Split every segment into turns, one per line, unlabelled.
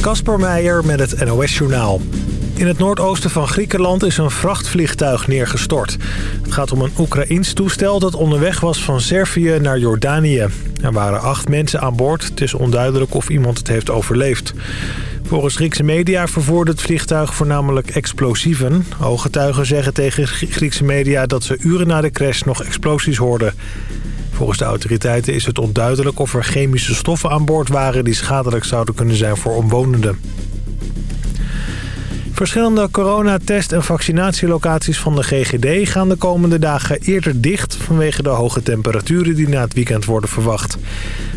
Kasper Meijer met het NOS-journaal. In het noordoosten van Griekenland is een vrachtvliegtuig neergestort. Het gaat om een Oekraïns toestel dat onderweg was van Servië naar Jordanië. Er waren acht mensen aan boord. Het is onduidelijk of iemand het heeft overleefd. Volgens Griekse media vervoerde het vliegtuig voornamelijk explosieven. Ooggetuigen zeggen tegen Griekse media dat ze uren na de crash nog explosies hoorden. Volgens de autoriteiten is het onduidelijk of er chemische stoffen aan boord waren... die schadelijk zouden kunnen zijn voor omwonenden. Verschillende coronatest- en vaccinatielocaties van de GGD gaan de komende dagen eerder dicht vanwege de hoge temperaturen die na het weekend worden verwacht.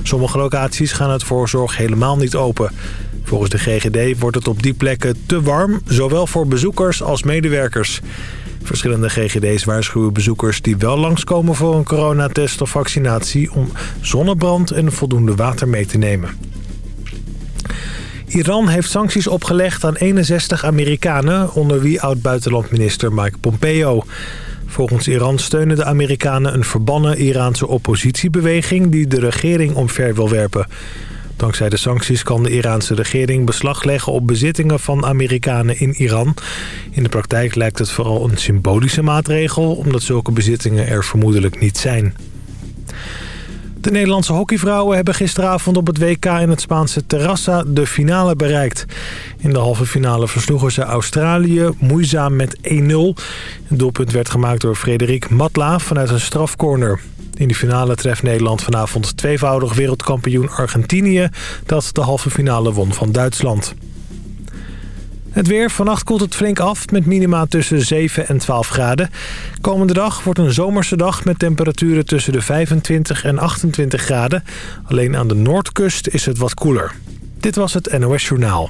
Sommige locaties gaan het voorzorg helemaal niet open. Volgens de GGD wordt het op die plekken te warm, zowel voor bezoekers als medewerkers. Verschillende GGD's waarschuwen bezoekers die wel langskomen voor een coronatest of vaccinatie... om zonnebrand en voldoende water mee te nemen. Iran heeft sancties opgelegd aan 61 Amerikanen... onder wie oud-buitenlandminister Mike Pompeo. Volgens Iran steunen de Amerikanen een verbannen Iraanse oppositiebeweging... die de regering omver wil werpen. Dankzij de sancties kan de Iraanse regering beslag leggen op bezittingen van Amerikanen in Iran. In de praktijk lijkt het vooral een symbolische maatregel, omdat zulke bezittingen er vermoedelijk niet zijn. De Nederlandse hockeyvrouwen hebben gisteravond op het WK in het Spaanse Terrassa de finale bereikt. In de halve finale versloegen ze Australië moeizaam met 1-0. Het doelpunt werd gemaakt door Frederik Matla vanuit een strafcorner. In de finale treft Nederland vanavond tweevoudig wereldkampioen Argentinië... dat de halve finale won van Duitsland. Het weer. Vannacht koelt het flink af met minima tussen 7 en 12 graden. Komende dag wordt een zomerse dag met temperaturen tussen de 25 en 28 graden. Alleen aan de noordkust is het wat koeler. Dit was het NOS Journaal.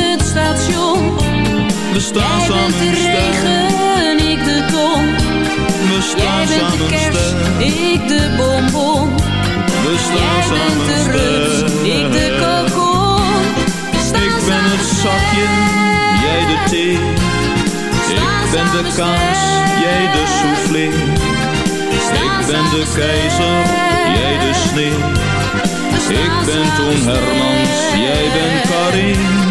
station.
We staan
Jij
samen
bent de regen, ik de ton.
We
Jij
staan
bent de kerst, ik de bonbon.
We staan
Jij bent de rust, ik de kokon.
Ik ben het zakje, jij de thee. Ik ben de kaas, jij de soufflé. Ik ben de keizer, jij de sneeuw. Ik ben Toon Hermans, jij bent Karin.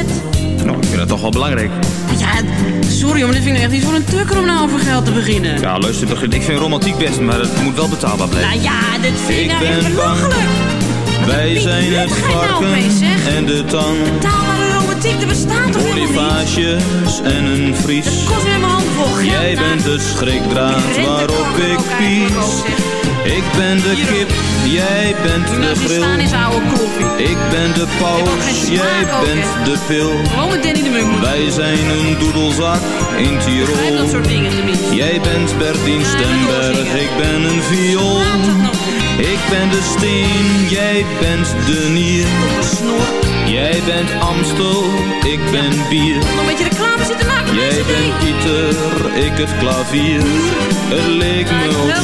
Nou, dat toch wel belangrijk.
Ja, sorry, maar dit vind ik echt niet voor een tukker om nou over geld te beginnen.
Ja, luister, Begin, ik vind romantiek best, maar het moet wel betaalbaar blijven.
Nou ja, dit vind ik,
Ik
nou echt belachelijk.
Wij zijn het
nou
varken
zeg?
en de tang.
Betaalbare romantiek, er bestaat toch helemaal niet?
En een vries.
Het kost weer mijn handen vol geld.
Jij
nou.
bent de schrikdraad waarop ik pies. Ik ben de kip, jij bent de
nou koffie.
Ik ben de paus, jij bent de pil.
Danny de Munk.
Wij zijn een doedelzak in Tirol.
dat soort dingen tenminste.
Jij bent Bertien Stemberg, ik ben een viool.
Niet.
Ik ben de steen, jij bent de nier. Jij bent Amstel, ik ben bier.
Nog een beetje reclame zitten maken
Jij bent. Pieter, ik het klavier. Het leek me ook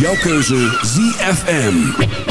Jouw keuze ZFM.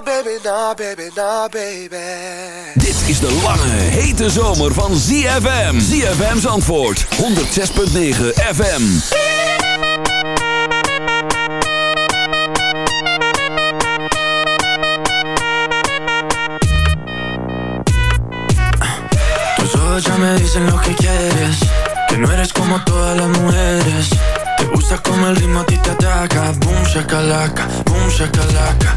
Baby,
no, baby,
no, baby.
Dit is de lange, hete zomer van ZFM. ZFM's antwoord, 106.9 FM.
Tus ojos ya me dicen lo que quieres Que no eres como todas las mujeres Te gusta como el ritmo a ti te ataca Boom shakalaka, boom shakalaka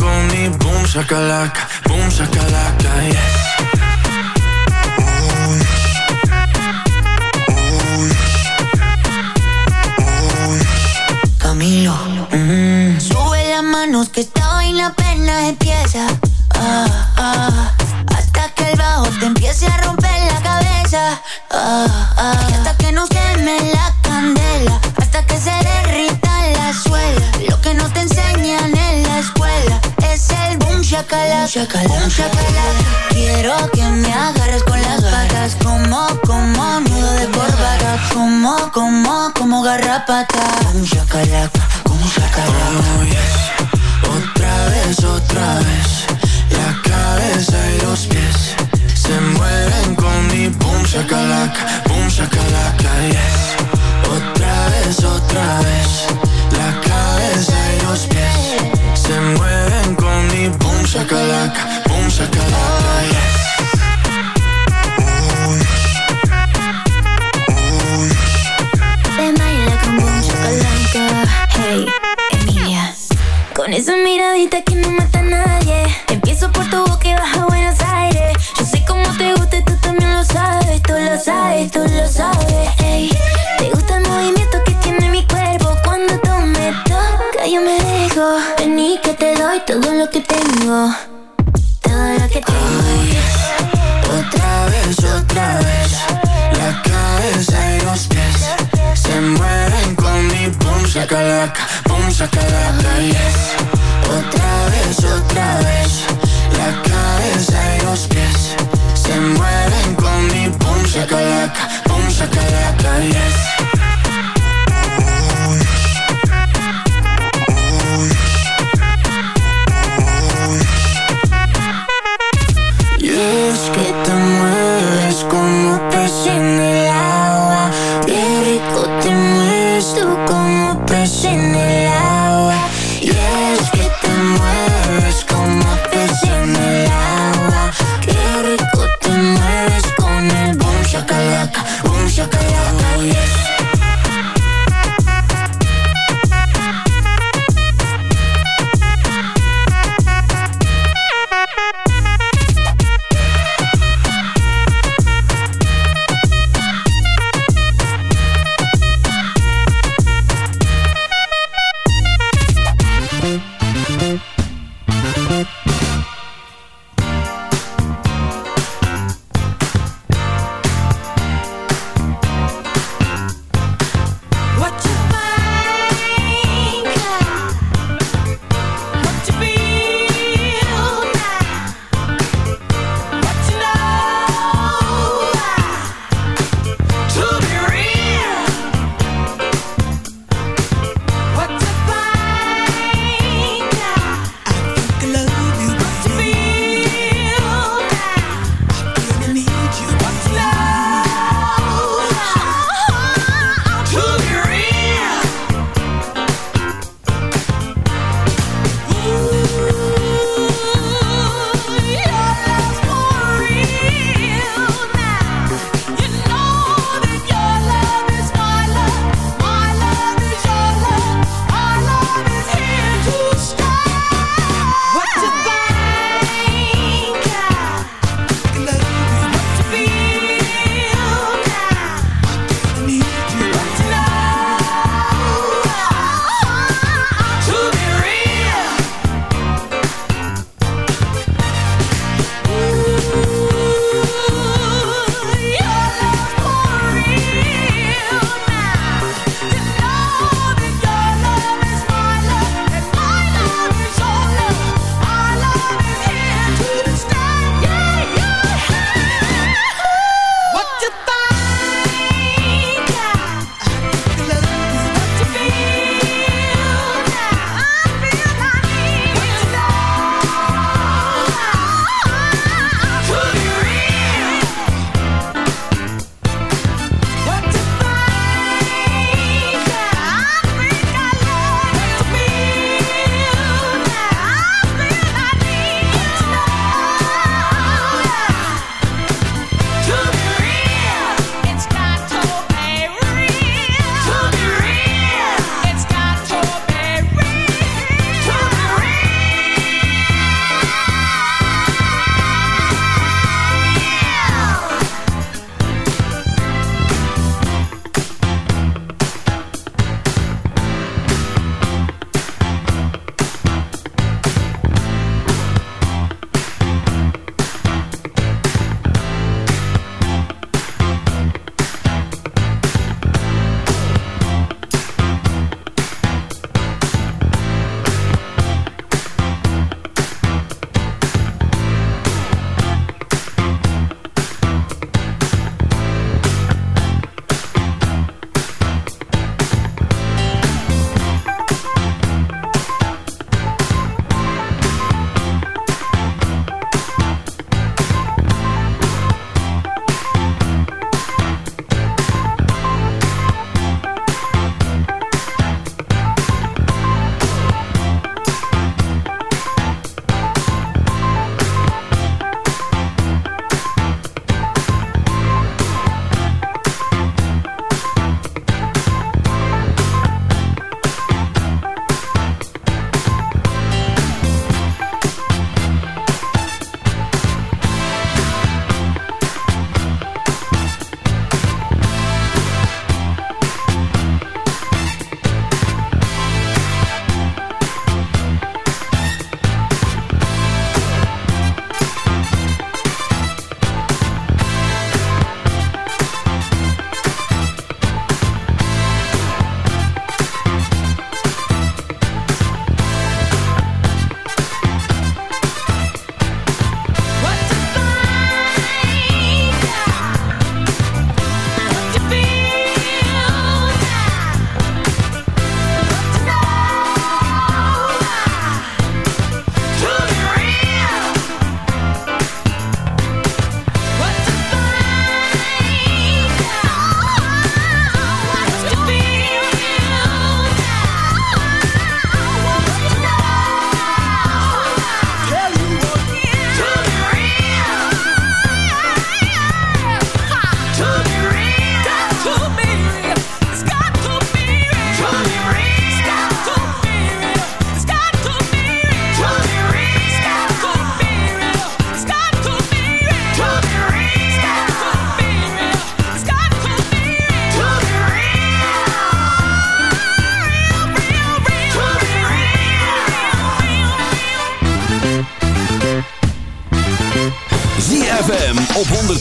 mi boom shakalaka Boom shakalaka, yes
Camilo. Sube las manos que esta vaina apenas empieza. Ah, ah, hasta que el bajo te empiece a romper la cabeza. Ah, ah, Boom shakalaka. Quiero que me agarres con las patas. Como, como nudo de corbata. Como, como, como garrapata. Boom shakalaka.
Oh, yes.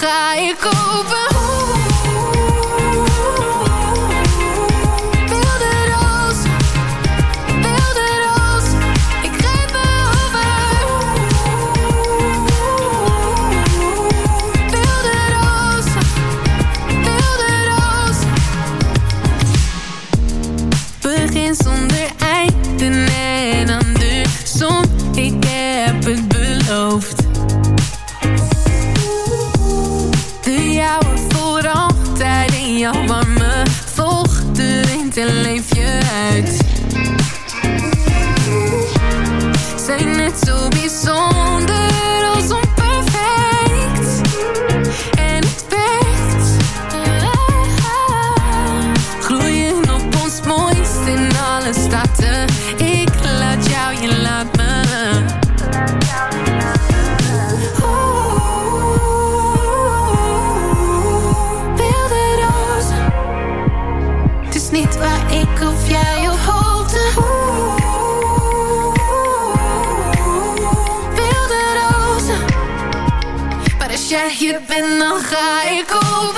ga ik open. je bent, dan ga ik
op.